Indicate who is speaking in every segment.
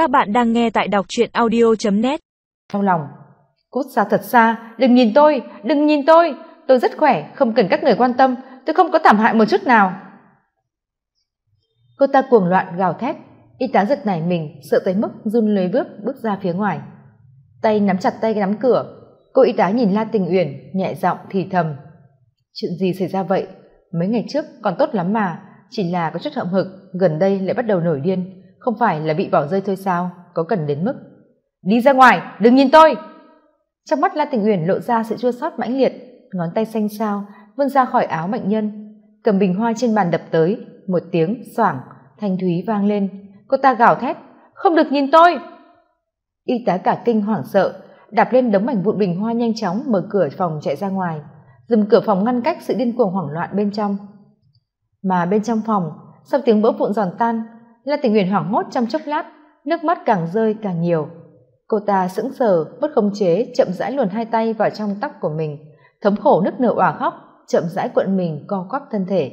Speaker 1: Các bạn đang nghe tại đọc truyện audio.net
Speaker 2: Trong lòng, cút ra thật xa, đừng nhìn tôi, đừng nhìn tôi, tôi rất khỏe, không cần các người quan tâm, tôi không có thảm hại một chút nào. Cô ta cuồng loạn gào thét, y tá giật nảy mình, sợ tới mức run lưới bước bước ra phía ngoài. Tay nắm chặt tay nắm cửa, cô y tá nhìn La Tình Uyển, nhẹ giọng thì thầm. Chuyện gì xảy ra vậy? Mấy ngày trước còn tốt lắm mà, chỉ là có chút hậm hực, gần đây lại bắt đầu nổi điên, không phải là bị bỏ rơi thôi sao, có cần đến mức. Đi ra ngoài, đừng nhìn tôi! Trong mắt La Tình Uyển lộ ra sự chua xót mãnh liệt, ngón tay xanh xao vươn ra khỏi áo bệnh nhân, cầm bình hoa trên bàn đập tới, một tiếng xoảng, thanh thúy vang lên, cô ta gào thét, không được nhìn tôi! Y tá cả kinh hoảng sợ, đạp lên đống mảnh vụn bình hoa nhanh chóng mở cửa phòng chạy ra ngoài, dùm cửa phòng ngăn cách sự điên cuồng hoảng loạn bên trong. Mà bên trong phòng, sau tiếng vỡ vụn giòn tan, La Tình Huyền hoảng hốt trong chốc lát, nước mắt càng rơi càng nhiều. Cô ta sững sờ, bất khống chế, chậm rãi luồn hai tay vào trong tóc của mình, thống khổ nức nở òa khóc, chậm rãi cuộn mình co quắp thân thể.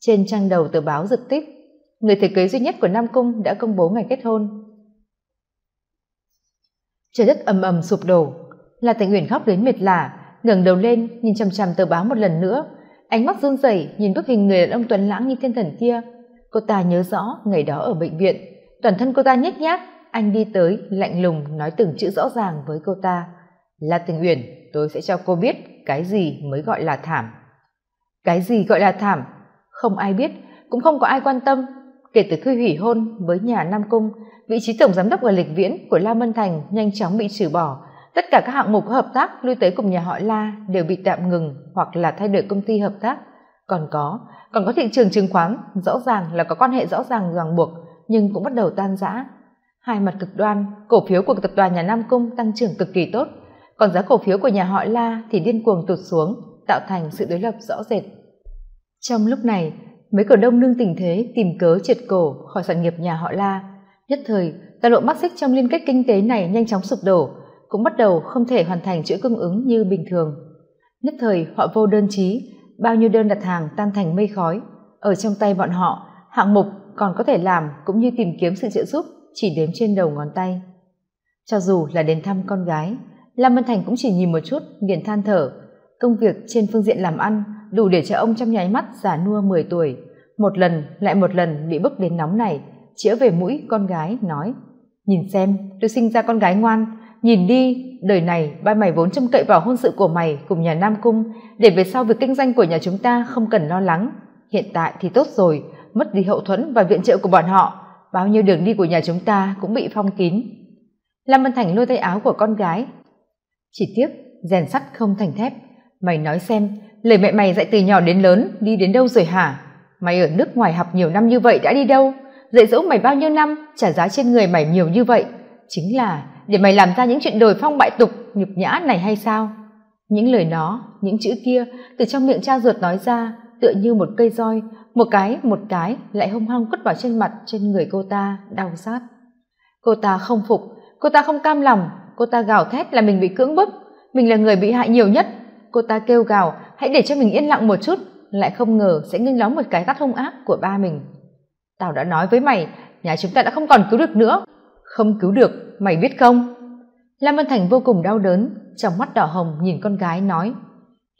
Speaker 2: Trên trang đầu tờ báo giật tít, người thầy kế duy nhất của Nam Cung đã công bố ngày kết hôn. Trời đất ầm ầm sụp đổ, La Tình nguyện khóc đến mệt lả, ngẩng đầu lên nhìn chằm chằm tờ báo một lần nữa, ánh mắt run rẩy nhìn bức hình người đàn ông tuấn lãng như thiên thần kia cô ta nhớ rõ ngày đó ở bệnh viện. Toàn thân cô ta nhếch nhác, anh đi tới, lạnh lùng nói từng chữ rõ ràng với cô ta. Là tình uyển, tôi sẽ cho cô biết cái gì mới gọi là thảm. Cái gì gọi là thảm? Không ai biết, cũng không có ai quan tâm. Kể từ khi hủy hôn với nhà nam cung, vị trí tổng giám đốc ở lịch viễn của la mân thành nhanh chóng bị trừ bỏ. Tất cả các hạng mục hợp tác lui tới cùng nhà họ la đều bị tạm ngừng hoặc là thay đổi công ty hợp tác còn có còn có thị trường chứng khoán, rõ ràng là có quan hệ rõ ràng ràng buộc, nhưng cũng bắt đầu tan rã. Hai mặt cực đoan, cổ phiếu của tập đoàn nhà nam cung tăng trưởng cực kỳ tốt, còn giá cổ phiếu của nhà họ la thì điên cuồng tụt xuống, tạo thành sự đối lập rõ rệt. Trong lúc này, mấy cổ đông nương tình thế tìm cớ triệt cổ khỏi sản nghiệp nhà họ la. Nhất thời tài lộ mắt xích trong liên kết kinh tế này nhanh chóng sụp đổ, cũng bắt đầu không thể hoàn thành chuỗi cung ứng như bình thường. Nhất thời, họ vô đơn chí bao nhiêu đơn đặt hàng tan thành mây khói. Ở trong tay bọn họ, hạng mục còn có thể làm cũng như tìm kiếm sự trợ giúp chỉ đếm trên đầu ngón tay. Cho dù là đến thăm con gái, lam Văn thành cũng chỉ nhìn một chút liền than thở. Công việc trên phương diện làm ăn đủ để cho ông trong nháy mắt già nua mười tuổi. Một lần lại một lần bị bức đến nóng này, chĩa về mũi con gái, nói, nhìn xem, tôi sinh ra con gái ngoan nhìn đi, đời này ba mày vốn trông cậy vào hôn sự của mày cùng nhà nam cung, để về sau việc kinh doanh của nhà chúng ta không cần lo lắng. Hiện tại thì tốt rồi, mất đi hậu thuẫn và viện trợ của bọn họ, bao nhiêu đường đi của nhà chúng ta cũng bị phong kín. Lam văn thành lôi tay áo của con gái. Chỉ tiếc, rèn sắt không thành thép. Mày nói xem, lời mẹ mày dạy từ nhỏ đến lớn đi đến đâu rồi hả? Mày ở nước ngoài học nhiều năm như vậy đã đi đâu? Dạy dỗ mày bao nhiêu năm, trả giá trên người mày nhiều như vậy? Chính là để mày làm ra những chuyện đồi phong bại tục, nhục nhã này hay sao? Những lời nó, những chữ kia, từ trong miệng cha ruột nói ra, tựa như một cây roi, một cái một cái, lại hung hăng quất vào trên mặt, trên người cô ta, đau sát cô ta không phục, cô ta không cam lòng, cô ta gào thét là mình bị cưỡng bức, mình là người bị hại nhiều nhất. Cô ta kêu gào, hãy để cho mình yên lặng một chút, lại không ngờ sẽ nghênh đón một cái tát hung ác của ba mình. Tao đã nói với mày, nhà chúng ta đã không còn cứu được nữa không cứu được, mày biết không? Lam Văn thành vô cùng đau đớn, trong mắt đỏ hồng nhìn con gái nói,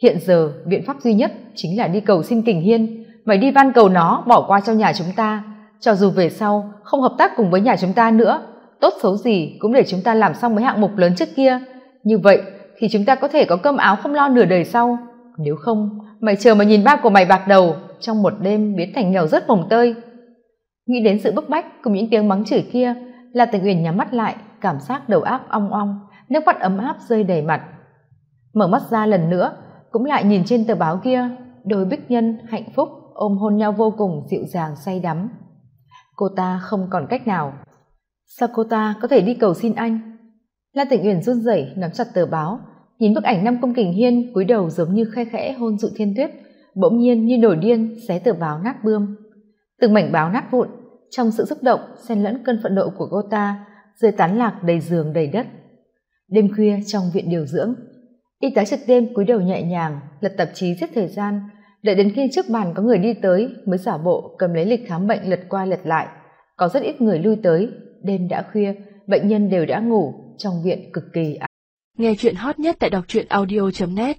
Speaker 2: hiện giờ biện pháp duy nhất chính là đi cầu xin kình hiên. Mày đi van cầu nó, bỏ qua cho nhà chúng ta. Cho dù về sau không hợp tác cùng với nhà chúng ta nữa, tốt xấu gì cũng để chúng ta làm xong mấy hạng mục lớn trước kia. Như vậy thì chúng ta có thể có cơm áo không lo nửa đời sau. Nếu không, mày chờ mà nhìn ba của mày bạc đầu, trong một đêm biến thành nghèo rớt mồng tơi. Nghĩ đến sự bức bách cùng những tiếng mắng chửi kia là tình uyển nhắm mắt lại, cảm giác đầu óc ong ong, nước mắt ấm áp rơi đầy mặt. Mở mắt ra lần nữa, cũng lại nhìn trên tờ báo kia, đôi bích nhân hạnh phúc ôm hôn nhau vô cùng dịu dàng say đắm. Cô ta không còn cách nào. Sao cô ta có thể đi cầu xin anh? La tịnh uyển run rẩy nắm chặt tờ báo, nhìn bức ảnh năm công kình hiên cúi đầu giống như khe khẽ hôn dụ thiên tuyết, bỗng nhiên như nổi điên xé tờ báo nát bươm. Từng mảnh báo nát vụn trong sự xúc động, xen lẫn cơn phận nộ của cô ta rơi tán lạc đầy giường, đầy đất. Đêm khuya trong viện điều dưỡng, y tá trực đêm cúi đầu nhẹ nhàng, lật tạp chí giết thời gian, đợi đến khi trước bàn có người đi tới mới giả bộ cầm lấy lịch khám bệnh lật qua lật lại. Có rất ít người lui tới, đêm đã khuya, bệnh nhân đều đã ngủ, trong viện cực kỳ ác.
Speaker 3: Nghe chuyện hot nhất tại đọc truyện audio net.